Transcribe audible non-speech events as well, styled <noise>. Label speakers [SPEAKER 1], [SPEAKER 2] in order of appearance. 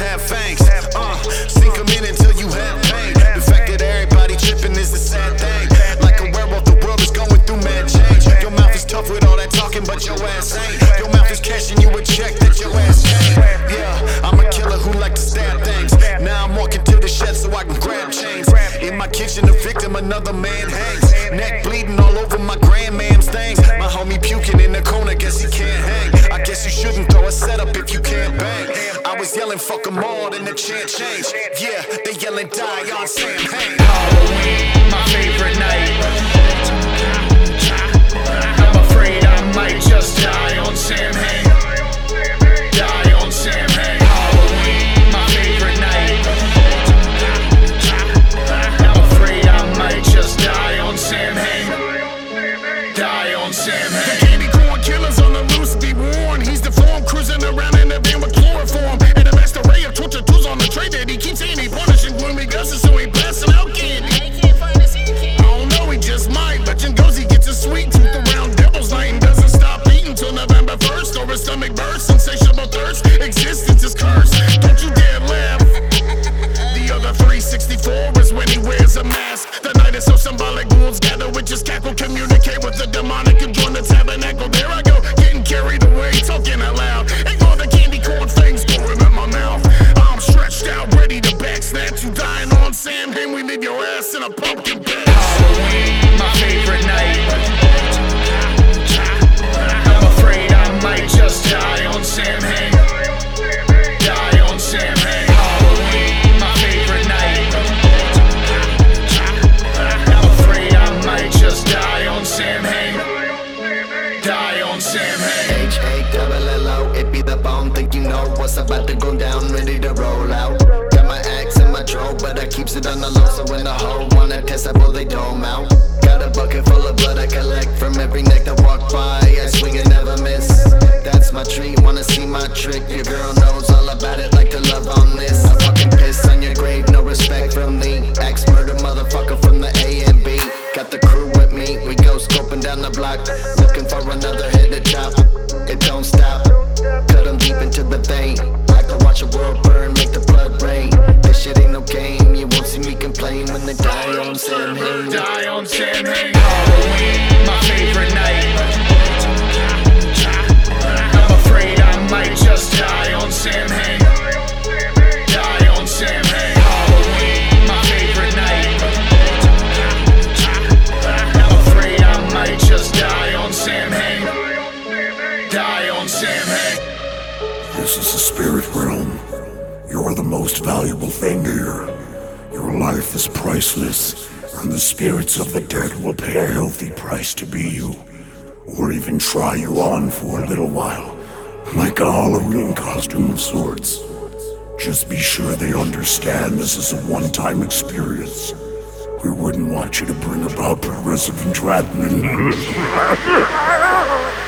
[SPEAKER 1] have fangs. Uh, sink 'em in until you have pain. The fact that everybody tripping is a sad thing. Like a werewolf, the world is going through mad change. Your mouth is tough with all that talking, but your ass ain't. Your mouth is cashing you a check that your ass can't. Yeah, I'm a killer who like to stab things. Now I'm walking to the shed so I can grab chains. In my kitchen, the victim, another man hangs. Neck bleeding all over my grandmam's things. My homie puking in the corner, guess he can't hang. Fuck 'em all, then the chant changed. Yeah, they yelling, die on Sam.
[SPEAKER 2] Halloween, my favorite night. I'm afraid I might just die on Samhain. Die on Sam. Halloween, my favorite night. I'm afraid I might just die on Sam. Die on.
[SPEAKER 3] Existence is cursed. Don't you dare laugh. The other 364 is when he wears a mask. The night is so symbolic, ghouls gather, witches cackle, communicate with the demonic and join the tabernacle. There I go, getting carried away, talking out loud. Ignore the candy corn things pouring in my mouth. I'm stretched out, ready to back you, dying on Samhain. We leave your ass in a pumpkin patch.
[SPEAKER 2] Halloween, my favorite night.
[SPEAKER 4] O, it be the. Think you know what's about to go down, ready to roll out. Got my axe my but I on the low. So when the hoe wanna test, I pull they. Got a bucket full of blood I collect from every neck that walk by. I swing and never miss. That's my wanna see my trick. Your girl knows all about it, like to love on this. I fucking piss on your grave, no respect from murder motherfucker from the A and B. Got the crew with me, we go scoping down the block, looking for another hit complain when they die on Samhain.
[SPEAKER 2] Die on Samhain. Halloween, my favorite night. I'm afraid I might just die on Samhain. Die on Samhain. Halloween, my favorite night. I'm afraid I might just die on Samhain. Die on Samhain.
[SPEAKER 5] This is the spirit realm. You're the most valuable thing here. Your life is priceless, and the spirits of the dead will pay a healthy price to be you, or even try you on for a little while, like a Halloween costume of sorts. Just be sure they understand this is a one time experience. We wouldn't want you to bring about progressive entrapment. <laughs>